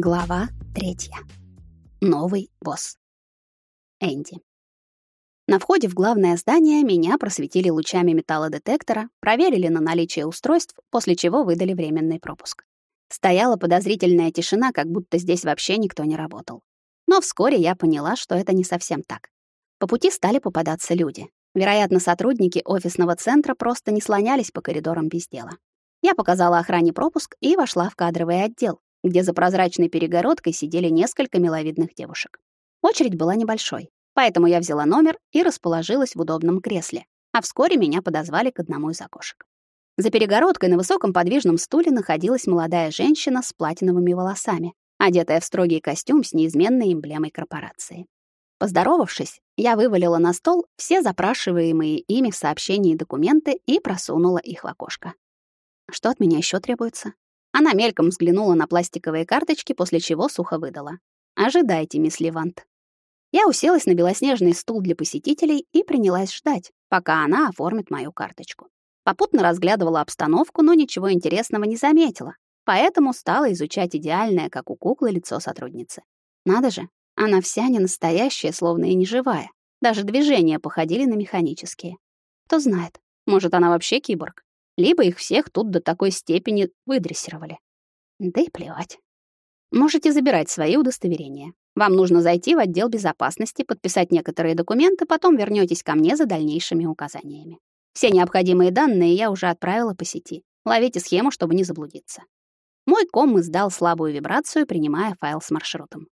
Глава третья. Новый босс. Энди. На входе в главное здание меня просветили лучами металлодетектора, проверили на наличие устройств, после чего выдали временный пропуск. Стояла подозрительная тишина, как будто здесь вообще никто не работал. Но вскоре я поняла, что это не совсем так. По пути стали попадаться люди. Вероятно, сотрудники офисного центра просто не слонялись по коридорам без дела. Я показала охране пропуск и вошла в кадровый отдел, где за прозрачной перегородкой сидели несколько миловидных девушек. Очередь была небольшой, поэтому я взяла номер и расположилась в удобном кресле, а вскоре меня подозвали к одному из окошек. За перегородкой на высоком подвижном стуле находилась молодая женщина с платиновыми волосами, одетая в строгий костюм с неизменной эмблемой корпорации. Поздоровавшись, я вывалила на стол все запрашиваемые ими в сообщении документы и просунула их в окошко. Что от меня еще требуется? Она мельком взглянула на пластиковые карточки, после чего сухо выдала. «Ожидайте, мисс Левант». Я уселась на белоснежный стул для посетителей и принялась ждать, пока она оформит мою карточку. Попутно разглядывала обстановку, но ничего интересного не заметила, поэтому стала изучать идеальное, как у куклы, лицо сотрудницы. Надо же, она вся не настоящая, словно и не живая. Даже движения походили на механические. Кто знает, может, она вообще киборг либо их всех тут до такой степени выдрессировали. Да и плевать. Можете забирать свои удостоверения. Вам нужно зайти в отдел безопасности, подписать некоторые документы, потом вернётесь ко мне за дальнейшими указаниями. Все необходимые данные я уже отправила по сети. Ловите схему, чтобы не заблудиться. Мой ком издал слабую вибрацию, принимая файл с маршрутом.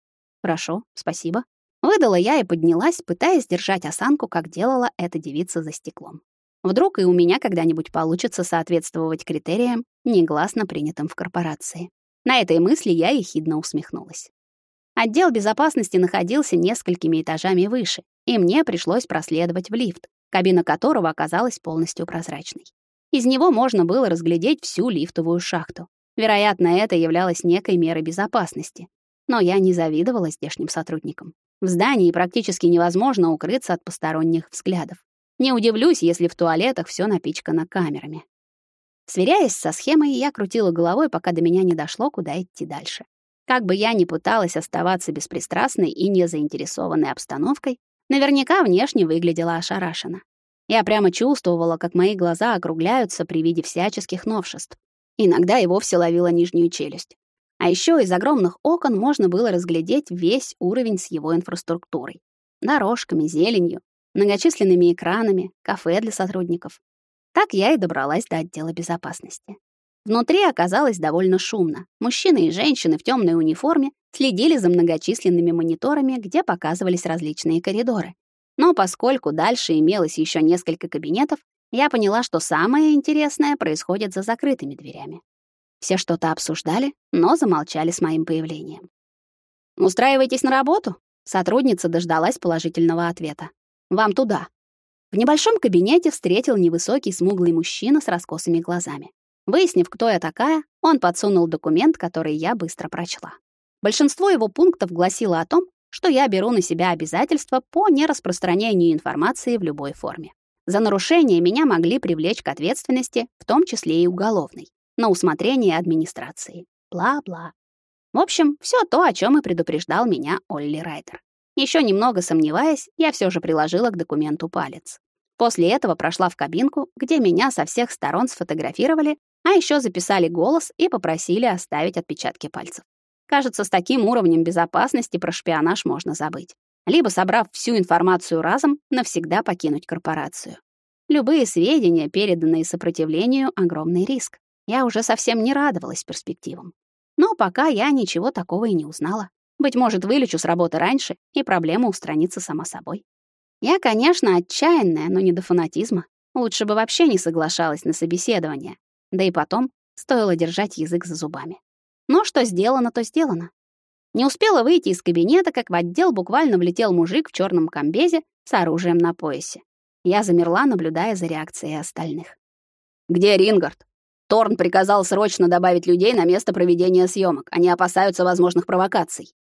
Хорошо, спасибо. Выдала я и поднялась, пытаясь держать осанку, как делала эта девица за стеклом. Вдруг и у меня когда-нибудь получится соответствовать критериям, негласно принятым в корпорации. На этой мысли я ехидно усмехнулась. Отдел безопасности находился несколькими этажами выше, и мне пришлось проследовать в лифт, кабина которого оказалась полностью прозрачной. Из него можно было разглядеть всю лифтовую шахту. Вероятно, это являлось некой мерой безопасности. Но я не завидовала здешним сотрудникам. В здании практически невозможно укрыться от посторонних взглядов. Не удивлюсь, если в туалетах все напичкано камерами. Сверяясь со схемой, я крутила головой, пока до меня не дошло, куда идти дальше. Как бы я ни пыталась оставаться беспристрастной и не заинтересованной обстановкой, наверняка внешне выглядела ошарашенно. Я прямо чувствовала, как мои глаза округляются при виде всяческих новшеств. Иногда и вовсе ловила нижнюю челюсть. А еще из огромных окон можно было разглядеть весь уровень с его инфраструктурой. Дорожками, зеленью, многочисленными экранами, кафе для сотрудников. Так я и добралась до отдела безопасности. Внутри оказалось довольно шумно. Мужчины и женщины в темной униформе следили за многочисленными мониторами, где показывались различные коридоры. Но поскольку дальше имелось еще несколько кабинетов, я поняла, что самое интересное происходит за закрытыми дверями. Все что-то обсуждали, но замолчали с моим появлением. «Устраивайтесь на работу?» Сотрудница дождалась положительного ответа. Вам туда. В небольшом кабинете встретил невысокий смуглый мужчина с раскосыми глазами. Выяснив, кто я такая, он подсунул документ, который я быстро прочла. Большинство его пунктов гласило о том, что я беру на себя обязательства по нераспространению информации в любой форме. За нарушение меня могли привлечь к ответственности, в том числе и уголовной, на усмотрение администрации. Бла-бла. В общем, все то, о чем и предупреждал меня Олли Райтер. Еще немного сомневаясь, я все же приложила к документу палец. После этого прошла в кабинку, где меня со всех сторон сфотографировали, а еще записали голос и попросили оставить отпечатки пальцев. Кажется, с таким уровнем безопасности про шпионаж можно забыть. Либо, собрав всю информацию разом, навсегда покинуть корпорацию. Любые сведения, переданные сопротивлению, огромный риск. Я уже совсем не радовалась перспективам. Но пока я ничего такого и не узнала. Быть может, вылечу с работы раньше, и проблема устранится сама собой. Я, конечно, отчаянная, но не до фанатизма. Лучше бы вообще не соглашалась на собеседование. Да и потом, стоило держать язык за зубами. Но что сделано, то сделано. Не успела выйти из кабинета, как в отдел буквально влетел мужик в черном комбезе с оружием на поясе. Я замерла, наблюдая за реакцией остальных. «Где Рингард?» Торн приказал срочно добавить людей на место проведения съемок. Они опасаются возможных провокаций.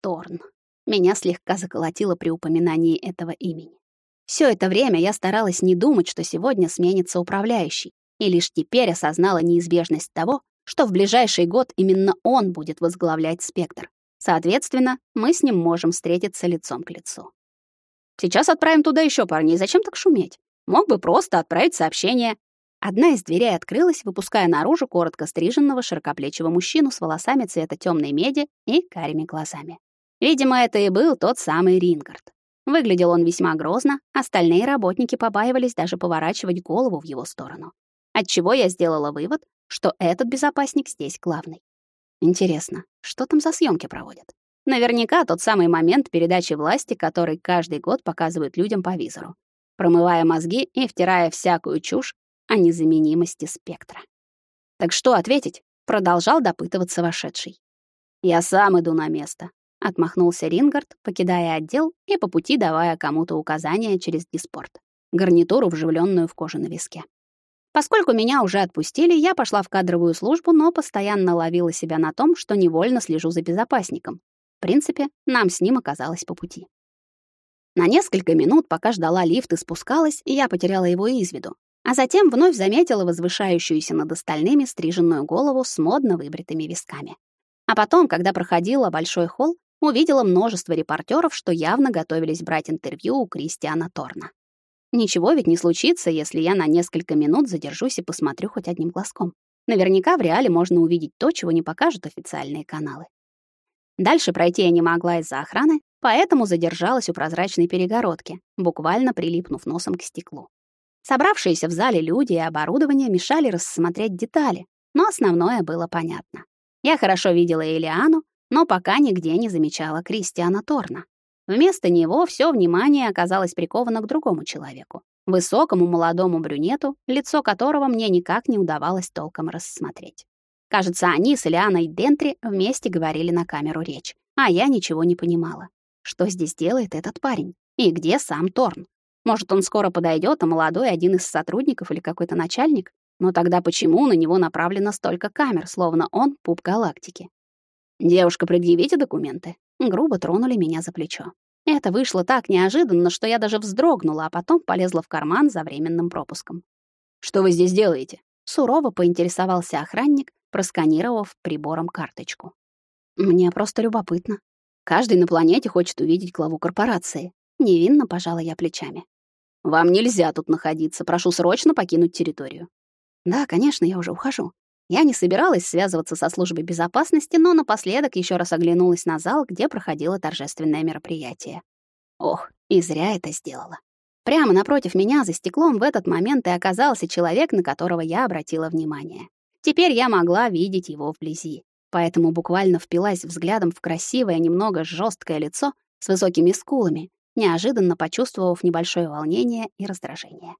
Торн. Меня слегка заколотило при упоминании этого имени. Все это время я старалась не думать, что сегодня сменится управляющий, и лишь теперь осознала неизбежность того, что в ближайший год именно он будет возглавлять спектр. Соответственно, мы с ним можем встретиться лицом к лицу. Сейчас отправим туда еще парней. Зачем так шуметь? Мог бы просто отправить сообщение. Одна из дверей открылась, выпуская наружу коротко стриженного широкоплечего мужчину с волосами цвета темной меди и карими глазами. Видимо, это и был тот самый Рингард. Выглядел он весьма грозно, остальные работники побаивались даже поворачивать голову в его сторону. Отчего я сделала вывод, что этот безопасник здесь главный. Интересно, что там за съемки проводят? Наверняка тот самый момент передачи власти, который каждый год показывают людям по визору, промывая мозги и втирая всякую чушь о незаменимости спектра. Так что ответить? Продолжал допытываться вошедший. Я сам иду на место, отмахнулся Рингард, покидая отдел и по пути давая кому-то указания через диспорт, гарнитуру, вживленную в кожу на виске. Поскольку меня уже отпустили, я пошла в кадровую службу, но постоянно ловила себя на том, что невольно слежу за безопасником. В принципе, нам с ним оказалось по пути. На несколько минут, пока ждала лифт и спускалась, я потеряла его из виду, а затем вновь заметила возвышающуюся над остальными стриженную голову с модно выбритыми висками. А потом, когда проходила большой холл, увидела множество репортеров, что явно готовились брать интервью у Кристиана Торна. Ничего ведь не случится, если я на несколько минут задержусь и посмотрю хоть одним глазком. Наверняка в реале можно увидеть то, чего не покажут официальные каналы. Дальше пройти я не могла из-за охраны, поэтому задержалась у прозрачной перегородки, буквально прилипнув носом к стеклу. Собравшиеся в зале люди и оборудование мешали рассмотреть детали, но основное было понятно. Я хорошо видела Элиану, но пока нигде не замечала Кристиана Торна. Вместо него все внимание оказалось приковано к другому человеку, высокому молодому брюнету, лицо которого мне никак не удавалось толком рассмотреть. Кажется, они с Элианой Дентри вместе говорили на камеру речь, а я ничего не понимала. Что здесь делает этот парень? И где сам Торн? Может, он скоро подойдет, а молодой один из сотрудников или какой-то начальник? Но тогда почему на него направлено столько камер, словно он пуп галактики? «Девушка, предъявите документы», грубо тронули меня за плечо. Это вышло так неожиданно, что я даже вздрогнула, а потом полезла в карман за временным пропуском. «Что вы здесь делаете?» Сурово поинтересовался охранник, просканировав прибором карточку. «Мне просто любопытно. Каждый на планете хочет увидеть главу корпорации». Невинно пожала я плечами. «Вам нельзя тут находиться. Прошу срочно покинуть территорию». «Да, конечно, я уже ухожу. Я не собиралась связываться со службой безопасности, но напоследок еще раз оглянулась на зал, где проходило торжественное мероприятие. Ох, и зря это сделала. Прямо напротив меня за стеклом в этот момент и оказался человек, на которого я обратила внимание. Теперь я могла видеть его вблизи, поэтому буквально впилась взглядом в красивое, немного жесткое лицо с высокими скулами, неожиданно почувствовав небольшое волнение и раздражение.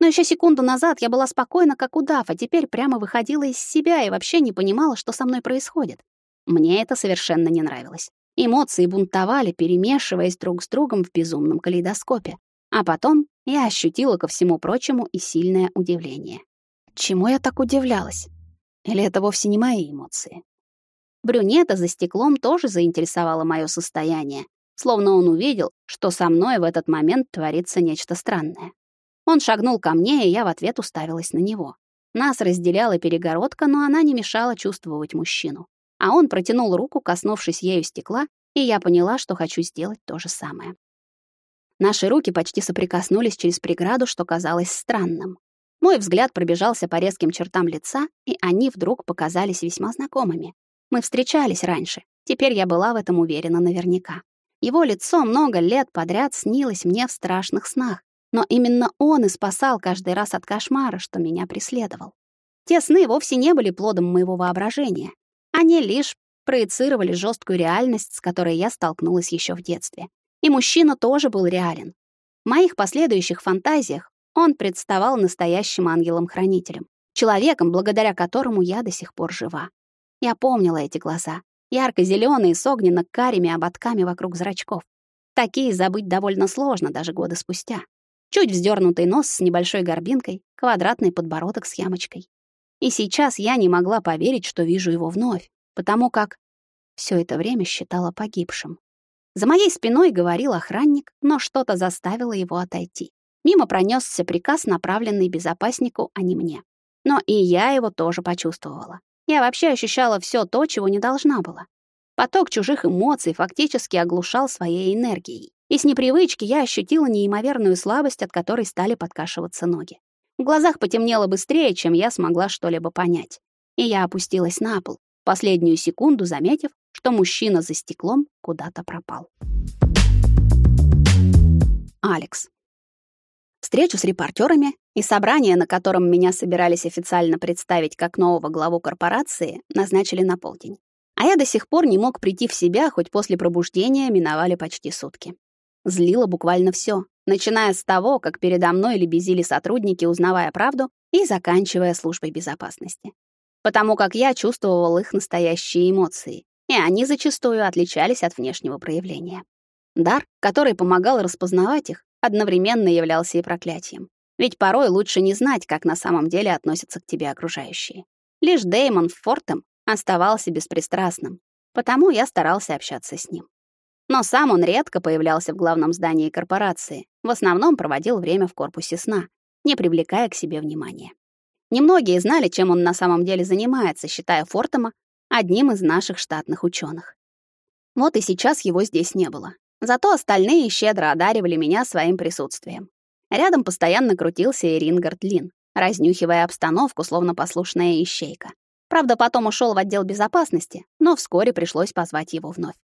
Но еще секунду назад я была спокойна, как удав, а теперь прямо выходила из себя и вообще не понимала, что со мной происходит. Мне это совершенно не нравилось. Эмоции бунтовали, перемешиваясь друг с другом в безумном калейдоскопе. А потом я ощутила ко всему прочему и сильное удивление. Чему я так удивлялась? Или это вовсе не мои эмоции? Брюнета за стеклом тоже заинтересовало мое состояние, словно он увидел, что со мной в этот момент творится нечто странное. Он шагнул ко мне, и я в ответ уставилась на него. Нас разделяла перегородка, но она не мешала чувствовать мужчину. А он протянул руку, коснувшись ею стекла, и я поняла, что хочу сделать то же самое. Наши руки почти соприкоснулись через преграду, что казалось странным. Мой взгляд пробежался по резким чертам лица, и они вдруг показались весьма знакомыми. Мы встречались раньше. Теперь я была в этом уверена наверняка. Его лицо много лет подряд снилось мне в страшных снах, но именно он и спасал каждый раз от кошмара, что меня преследовал. Те сны вовсе не были плодом моего воображения. Они лишь проецировали жесткую реальность, с которой я столкнулась еще в детстве. И мужчина тоже был реален. В моих последующих фантазиях он представал настоящим ангелом-хранителем, человеком, благодаря которому я до сих пор жива. Я помнила эти глаза, ярко зеленые с огненно-карими ободками вокруг зрачков. Такие забыть довольно сложно даже годы спустя. Чуть вздернутый нос с небольшой горбинкой, квадратный подбородок с ямочкой. И сейчас я не могла поверить, что вижу его вновь, потому как все это время считала погибшим. За моей спиной говорил охранник, но что-то заставило его отойти. Мимо пронесся приказ, направленный безопаснику, а не мне. Но и я его тоже почувствовала. я вообще ощущала все то, чего не должна была. Поток чужих эмоций фактически оглушал своей энергией. И с непривычки я ощутила неимоверную слабость, от которой стали подкашиваться ноги. В глазах потемнело быстрее, чем я смогла что-либо понять. И я опустилась на пол, последнюю секунду заметив, что мужчина за стеклом куда-то пропал. Алекс. Встречу с репортерами и собрание, на котором меня собирались официально представить как нового главу корпорации, назначили на полдень. А я до сих пор не мог прийти в себя, хоть после пробуждения миновали почти сутки. Злило буквально все, начиная с того, как передо мной лебезили сотрудники, узнавая правду, и заканчивая службой безопасности. Потому как я чувствовал их настоящие эмоции, и они зачастую отличались от внешнего проявления. Дар, который помогал распознавать их, одновременно являлся и проклятием. Ведь порой лучше не знать, как на самом деле относятся к тебе окружающие. Лишь Дэймон Фортем оставался беспристрастным, потому я старался общаться с ним. Но сам он редко появлялся в главном здании корпорации, в основном проводил время в корпусе сна, не привлекая к себе внимания. Немногие знали, чем он на самом деле занимается, считая Фортема одним из наших штатных ученых. Вот и сейчас его здесь не было. Зато остальные щедро одаривали меня своим присутствием. Рядом постоянно крутился и Лин, разнюхивая обстановку, словно послушная ищейка. Правда, потом ушел в отдел безопасности, но вскоре пришлось позвать его вновь.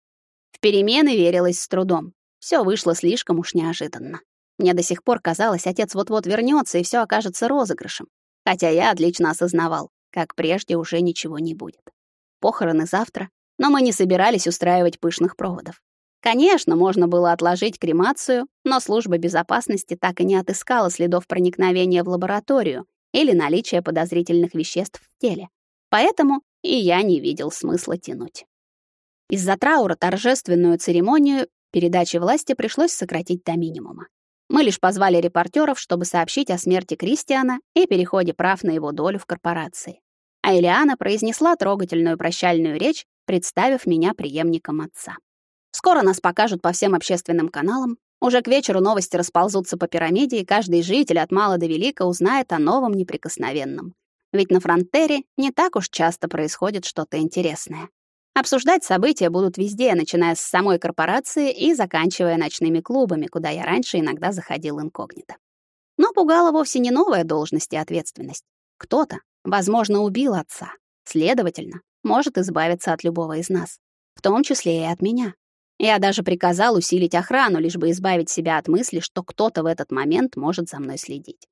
В перемены верилось с трудом. Все вышло слишком уж неожиданно. Мне до сих пор казалось, отец вот-вот вернется и все окажется розыгрышем. Хотя я отлично осознавал, как прежде уже ничего не будет. Похороны завтра, но мы не собирались устраивать пышных проводов. Конечно, можно было отложить кремацию, но служба безопасности так и не отыскала следов проникновения в лабораторию или наличия подозрительных веществ в теле. Поэтому и я не видел смысла тянуть. Из-за траура торжественную церемонию передачи власти пришлось сократить до минимума. Мы лишь позвали репортеров, чтобы сообщить о смерти Кристиана и переходе прав на его долю в корпорации. А Элиана произнесла трогательную прощальную речь, представив меня преемником отца. Скоро нас покажут по всем общественным каналам. Уже к вечеру новости расползутся по пирамиде, и каждый житель от мала до велика узнает о новом неприкосновенном. Ведь на фронтере не так уж часто происходит что-то интересное. Обсуждать события будут везде, начиная с самой корпорации и заканчивая ночными клубами, куда я раньше иногда заходил инкогнито. Но пугала вовсе не новая должность и ответственность. Кто-то, возможно, убил отца. Следовательно, может избавиться от любого из нас, в том числе и от меня. Я даже приказал усилить охрану, лишь бы избавить себя от мысли, что кто-то в этот момент может за мной следить.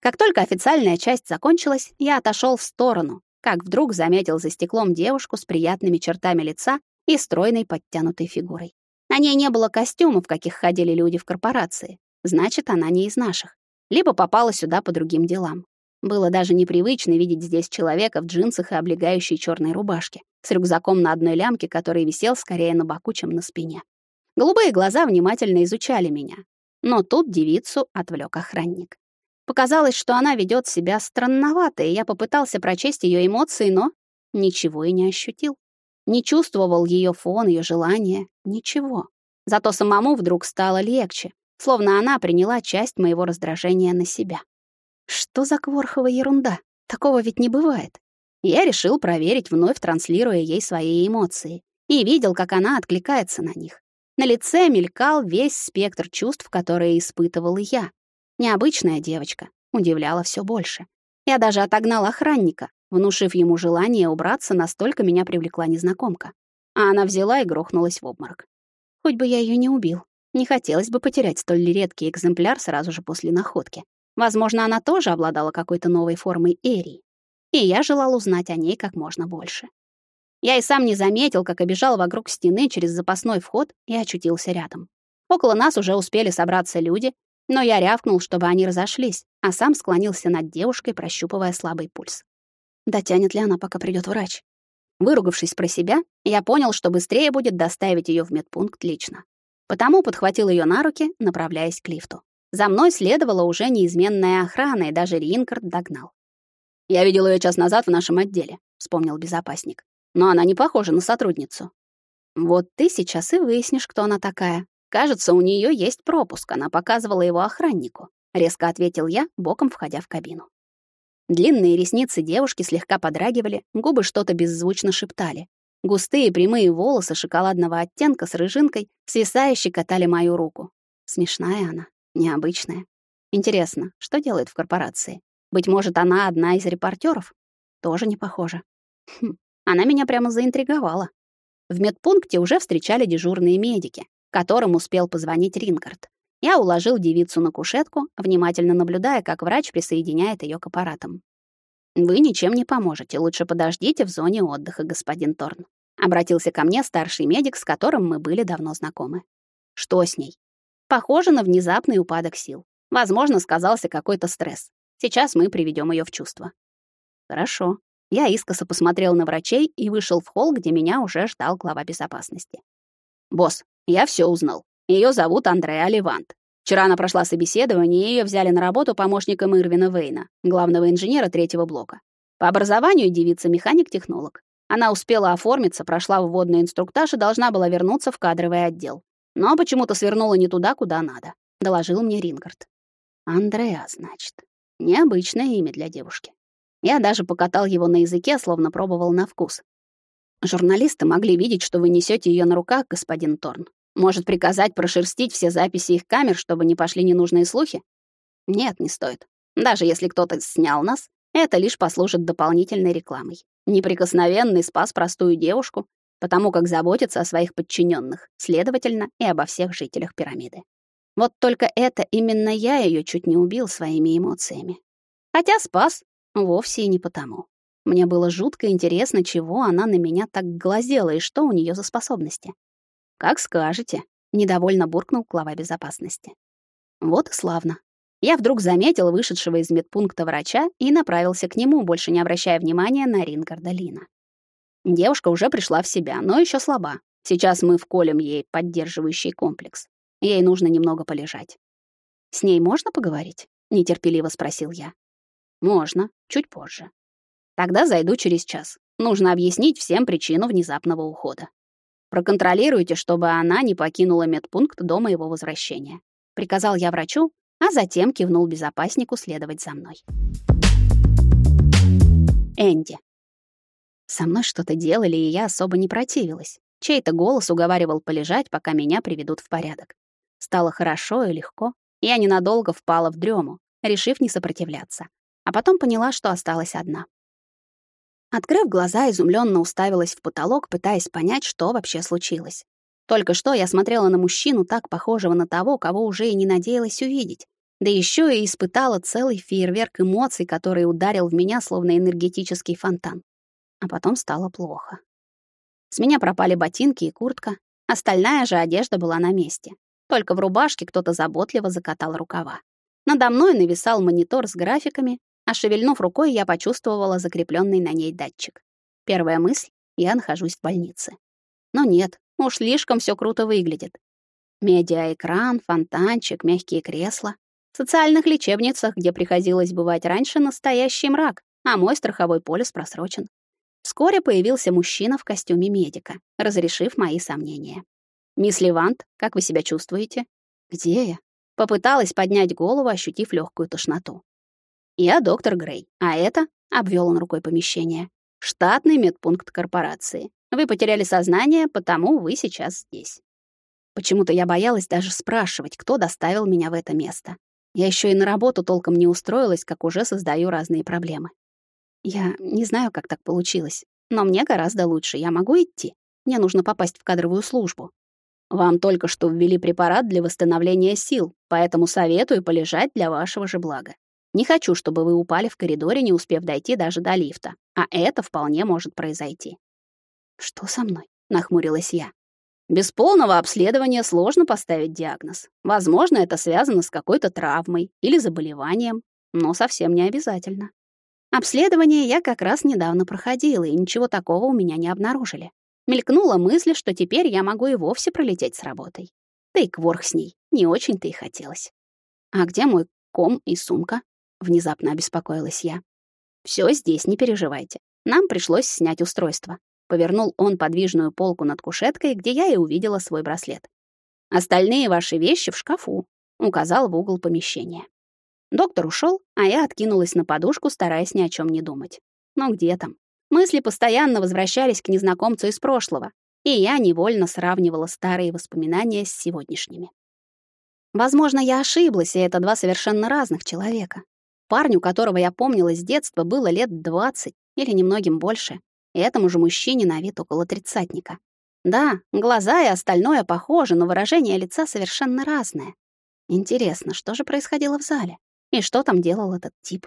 Как только официальная часть закончилась, я отошел в сторону, как вдруг заметил за стеклом девушку с приятными чертами лица и стройной подтянутой фигурой. На ней не было костюмов, каких ходили люди в корпорации. Значит, она не из наших. Либо попала сюда по другим делам. Было даже непривычно видеть здесь человека в джинсах и облегающей черной рубашке, с рюкзаком на одной лямке, который висел скорее на боку, чем на спине. Голубые глаза внимательно изучали меня. Но тут девицу отвлек охранник. Показалось, что она ведет себя странновато, и я попытался прочесть ее эмоции, но ничего и не ощутил. Не чувствовал ее фон, ее желания, ничего. Зато самому вдруг стало легче, словно она приняла часть моего раздражения на себя. Что за кворховая ерунда? Такого ведь не бывает. Я решил проверить, вновь транслируя ей свои эмоции, и видел, как она откликается на них. На лице мелькал весь спектр чувств, которые испытывал и я. Необычная девочка, удивляла все больше. Я даже отогнал охранника, внушив ему желание убраться, настолько меня привлекла незнакомка. А она взяла и грохнулась в обморок. Хоть бы я ее не убил. Не хотелось бы потерять столь редкий экземпляр сразу же после находки. Возможно, она тоже обладала какой-то новой формой Эрии. И я желал узнать о ней как можно больше. Я и сам не заметил, как обежал вокруг стены через запасной вход и очутился рядом. Около нас уже успели собраться люди, но я рявкнул, чтобы они разошлись, а сам склонился над девушкой, прощупывая слабый пульс. Дотянет ли она, пока придет врач? Выругавшись про себя, я понял, что быстрее будет доставить ее в медпункт лично. Потому подхватил ее на руки, направляясь к лифту. За мной следовала уже неизменная охрана, и даже Ринкард догнал. «Я видел ее час назад в нашем отделе», — вспомнил безопасник. «Но она не похожа на сотрудницу». «Вот ты сейчас и выяснишь, кто она такая. Кажется, у нее есть пропуск, она показывала его охраннику», — резко ответил я, боком входя в кабину. Длинные ресницы девушки слегка подрагивали, губы что-то беззвучно шептали. Густые прямые волосы шоколадного оттенка с рыжинкой свисая щекотали мою руку. Смешная она, необычная. Интересно, что делает в корпорации? Быть может, она одна из репортеров? Тоже не похоже. Хм, она меня прямо заинтриговала. В медпункте уже встречали дежурные медики, которым успел позвонить Рингард. Я уложил девицу на кушетку, внимательно наблюдая, как врач присоединяет ее к аппаратам. «Вы ничем не поможете, лучше подождите в зоне отдыха, господин Торн», обратился ко мне старший медик, с которым мы были давно знакомы. «Что с ней?» «Похоже на внезапный упадок сил. Возможно, сказался какой-то стресс. Сейчас мы приведем ее в чувство». «Хорошо». Я искоса посмотрел на врачей и вышел в холл, где меня уже ждал глава безопасности. «Босс, я все узнал. Ее зовут Андреа Левант. Вчера она прошла собеседование, и ее взяли на работу помощником Ирвина Вейна, главного инженера третьего блока. По образованию девица механик-технолог. Она успела оформиться, прошла вводный инструктаж и должна была вернуться в кадровый отдел. Но почему-то свернула не туда, куда надо, доложил мне Рингард. Андреа, значит. Необычное имя для девушки. Я даже покатал его на языке, словно пробовал на вкус. Журналисты могли видеть, что вы несете ее на руках, господин Торн. Может, приказать прошерстить все записи их камер, чтобы не пошли ненужные слухи? Нет, не стоит. Даже если кто-то снял нас, это лишь послужит дополнительной рекламой. Неприкосновенный спас простую девушку, потому как заботится о своих подчиненных, следовательно, и обо всех жителях пирамиды. Вот только это именно я ее чуть не убил своими эмоциями. Хотя спас вовсе и не потому. Мне было жутко интересно, чего она на меня так глазела и что у нее за способности. «Как скажете», — недовольно буркнул глава безопасности. Вот и славно. Я вдруг заметил вышедшего из медпункта врача и направился к нему, больше не обращая внимания на Рингарда Лина. Девушка уже пришла в себя, но еще слаба. Сейчас мы вколем ей поддерживающий комплекс. Ей нужно немного полежать. «С ней можно поговорить?» — нетерпеливо спросил я. «Можно, чуть позже. Тогда зайду через час. Нужно объяснить всем причину внезапного ухода». Проконтролируйте, чтобы она не покинула медпункт до моего возвращения. Приказал я врачу, а затем кивнул безопаснику следовать за мной. Энди. Со мной что-то делали, и я особо не противилась. Чей-то голос уговаривал полежать, пока меня приведут в порядок. Стало хорошо и легко. Я ненадолго впала в дрему, решив не сопротивляться. А потом поняла, что осталась одна. Открыв глаза, изумленно уставилась в потолок, пытаясь понять, что вообще случилось. Только что я смотрела на мужчину, так похожего на того, кого уже и не надеялась увидеть. Да еще и испытала целый фейерверк эмоций, который ударил в меня, словно энергетический фонтан. А потом стало плохо. С меня пропали ботинки и куртка. Остальная же одежда была на месте. Только в рубашке кто-то заботливо закатал рукава. Надо мной нависал монитор с графиками, а шевельнув рукой, я почувствовала закрепленный на ней датчик. Первая мысль — я нахожусь в больнице. Но нет, уж слишком все круто выглядит. Медиаэкран, фонтанчик, мягкие кресла. В социальных лечебницах, где приходилось бывать раньше, настоящий мрак, а мой страховой полис просрочен. Вскоре появился мужчина в костюме медика, разрешив мои сомнения. «Мисс Левант, как вы себя чувствуете?» «Где я?» Попыталась поднять голову, ощутив легкую тошноту. Я доктор Грей, а это, обвел он рукой помещение, штатный медпункт корпорации. Вы потеряли сознание, потому вы сейчас здесь. Почему-то я боялась даже спрашивать, кто доставил меня в это место. Я еще и на работу толком не устроилась, как уже создаю разные проблемы. Я не знаю, как так получилось, но мне гораздо лучше. Я могу идти. Мне нужно попасть в кадровую службу. Вам только что ввели препарат для восстановления сил, поэтому советую полежать для вашего же блага. Не хочу, чтобы вы упали в коридоре, не успев дойти даже до лифта. А это вполне может произойти. Что со мной? Нахмурилась я. Без полного обследования сложно поставить диагноз. Возможно, это связано с какой-то травмой или заболеванием, но совсем не обязательно. Обследование я как раз недавно проходила, и ничего такого у меня не обнаружили. Мелькнула мысль, что теперь я могу и вовсе пролететь с работой. Да и кворх с ней. Не очень-то и хотелось. А где мой ком и сумка? Внезапно обеспокоилась я. Все здесь, не переживайте. Нам пришлось снять устройство. Повернул он подвижную полку над кушеткой, где я и увидела свой браслет. Остальные ваши вещи в шкафу, указал в угол помещения. Доктор ушел, а я откинулась на подушку, стараясь ни о чем не думать. Но где там? Мысли постоянно возвращались к незнакомцу из прошлого, и я невольно сравнивала старые воспоминания с сегодняшними. Возможно, я ошиблась, и это два совершенно разных человека. Парню, которого я помнила с детства, было лет 20 или немногим больше, и этому же мужчине на вид около тридцатника. Да, глаза и остальное похожи, но выражение лица совершенно разное. Интересно, что же происходило в зале? И что там делал этот тип?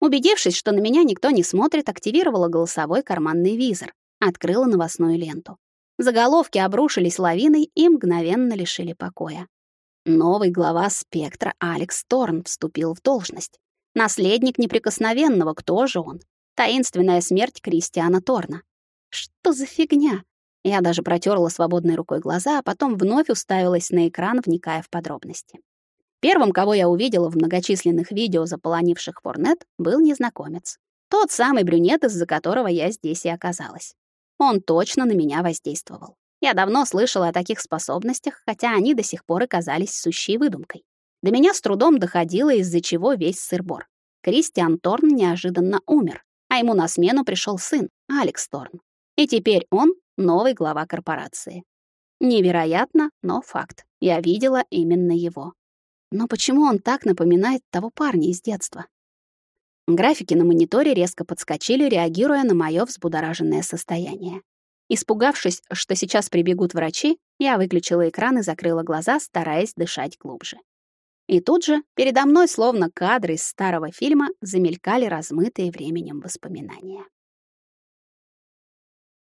Убедившись, что на меня никто не смотрит, активировала голосовой карманный визор, открыла новостную ленту. Заголовки обрушились лавиной и мгновенно лишили покоя. Новый глава «Спектра» Алекс Торн вступил в должность. Наследник неприкосновенного, кто же он? Таинственная смерть Кристиана Торна. Что за фигня? Я даже протерла свободной рукой глаза, а потом вновь уставилась на экран, вникая в подробности. Первым, кого я увидела в многочисленных видео, заполонивших Форнет, был незнакомец. Тот самый брюнет, из-за которого я здесь и оказалась. Он точно на меня воздействовал. Я давно слышала о таких способностях, хотя они до сих пор и казались сущей выдумкой. До меня с трудом доходило, из-за чего весь сыр-бор. Кристиан Торн неожиданно умер, а ему на смену пришел сын, Алекс Торн. И теперь он новый глава корпорации. Невероятно, но факт. Я видела именно его. Но почему он так напоминает того парня из детства? Графики на мониторе резко подскочили, реагируя на моё взбудораженное состояние. Испугавшись, что сейчас прибегут врачи, я выключила экран и закрыла глаза, стараясь дышать глубже. И тут же передо мной, словно кадры из старого фильма, замелькали размытые временем воспоминания.